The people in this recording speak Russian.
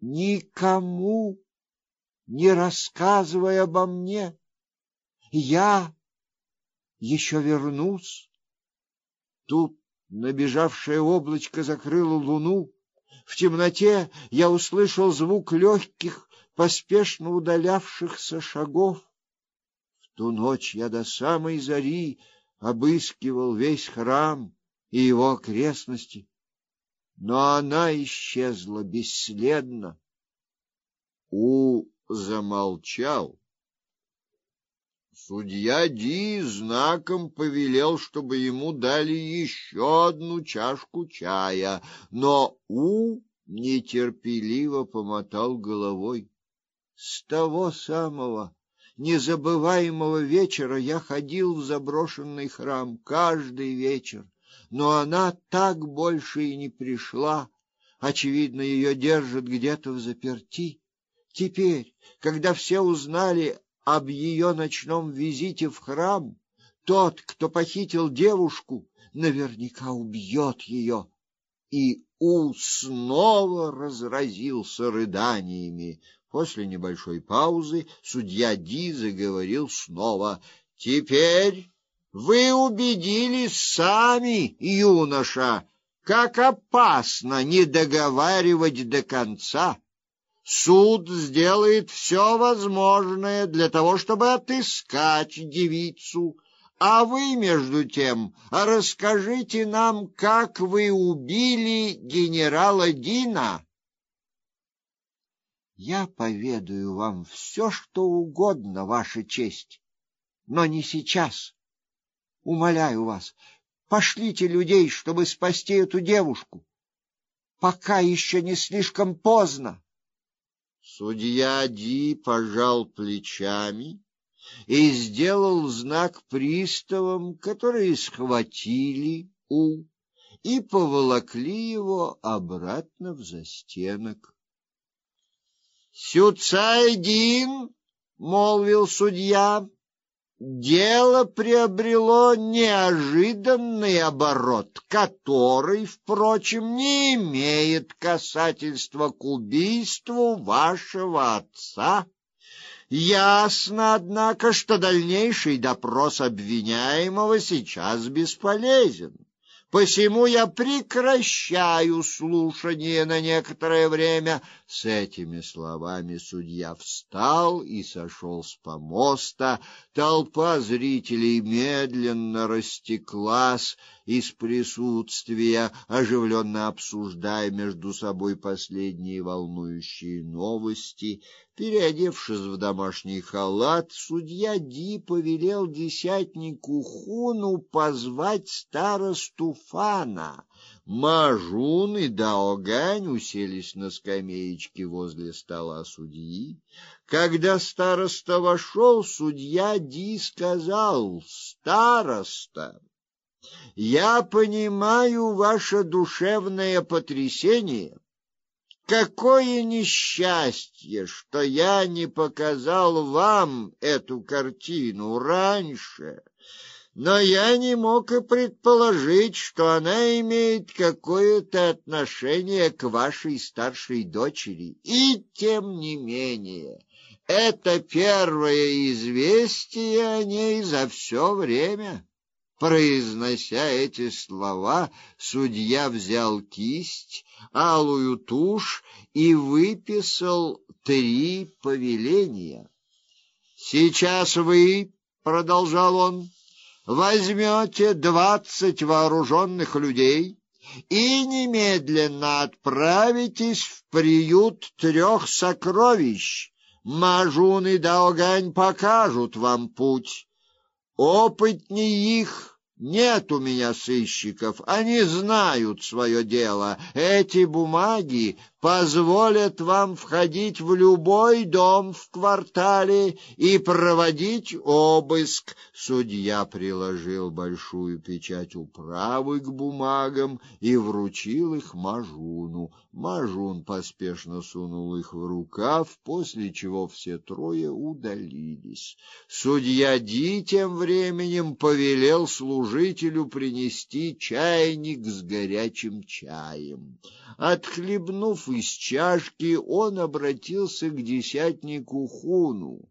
никому не рассказывай обо мне. Я еще вернусь. Тут набежавшее облачко закрыло луну. В темноте я услышал звук легких, поспешно удалявшихся шагов. В ту ночь я до самой зари обыскивал весь храм и его окрестности, но она исчезла бесследно. У замолчал. Судья Ди знаком повелел, чтобы ему дали еще одну чашку чая, но У нетерпеливо помотал головой. С того самого незабываемого вечера я ходил в заброшенный храм каждый вечер, но она так больше и не пришла. Очевидно, ее держат где-то в заперти. Теперь, когда все узнали об ее ночном визите в храм, тот, кто похитил девушку, наверняка убьет ее. И У снова разразился рыданиями. После небольшой паузы судья Ди заговорил снова: "Теперь вы убедились сами, юноша, как опасно не договаривать до конца. Суд сделает все возможное для того, чтобы отыскать девицу, а вы между тем расскажите нам, как вы убили генерала Дина. Я поведаю вам все, что угодно, ваша честь, но не сейчас. Умоляю вас, пошлите людей, чтобы спасти эту девушку, пока еще не слишком поздно. Судья Ди пожал плечами и сделал знак приставам, которые схватили У и поволокли его обратно в застенок. Сюцайдин, молвил судья, Дело приобрело неожиданный оборот, который, впрочем, не имеет касательства к убийству вашего отца. Ясно, однако, что дальнейший допрос обвиняемого сейчас бесполезен. Посему я прекращаю слушание на некоторое время. С этими словами судья встал и сошел с помоста. Толпа зрителей медленно растеклась из присутствия, оживленно обсуждая между собой последние волнующие новости. Переодевшись в домашний халат, судья Ди повелел десятнику Хуну позвать старосту Фана. Мажун и Даогань уселись на скамеечке возле стола судьи. Когда староста вошел, судья Ди сказал: "Староста, я понимаю ваше душевное потрясение. Какое несчастье, что я не показал вам эту картину раньше. Но я не мог и предположить, что она имеет какое-то отношение к вашей старшей дочери. И тем не менее, это первое известие о ней за все время. Произнося эти слова, судья взял кисть, алую тушь и выписал три повеления. Сейчас вы, продолжал он, возьмете двадцать вооруженных людей и немедленно отправитесь в приют трех сокровищ. Мажун и Даогань покажут вам путь. Опытнее их нет у меня сыщиков, они знают свое дело. Эти бумаги позволят вам входить в любой дом в квартале и проводить обыск. Судья приложил большую печать управы к бумагам и вручил их Мажуну. Мажун поспешно сунул их в рукав, после чего все трое удалились. Судья Ди тем временем повелел служителю принести чайник с горячим чаем. Отхлебнув из чашки, он обратился к десятнику Хуну.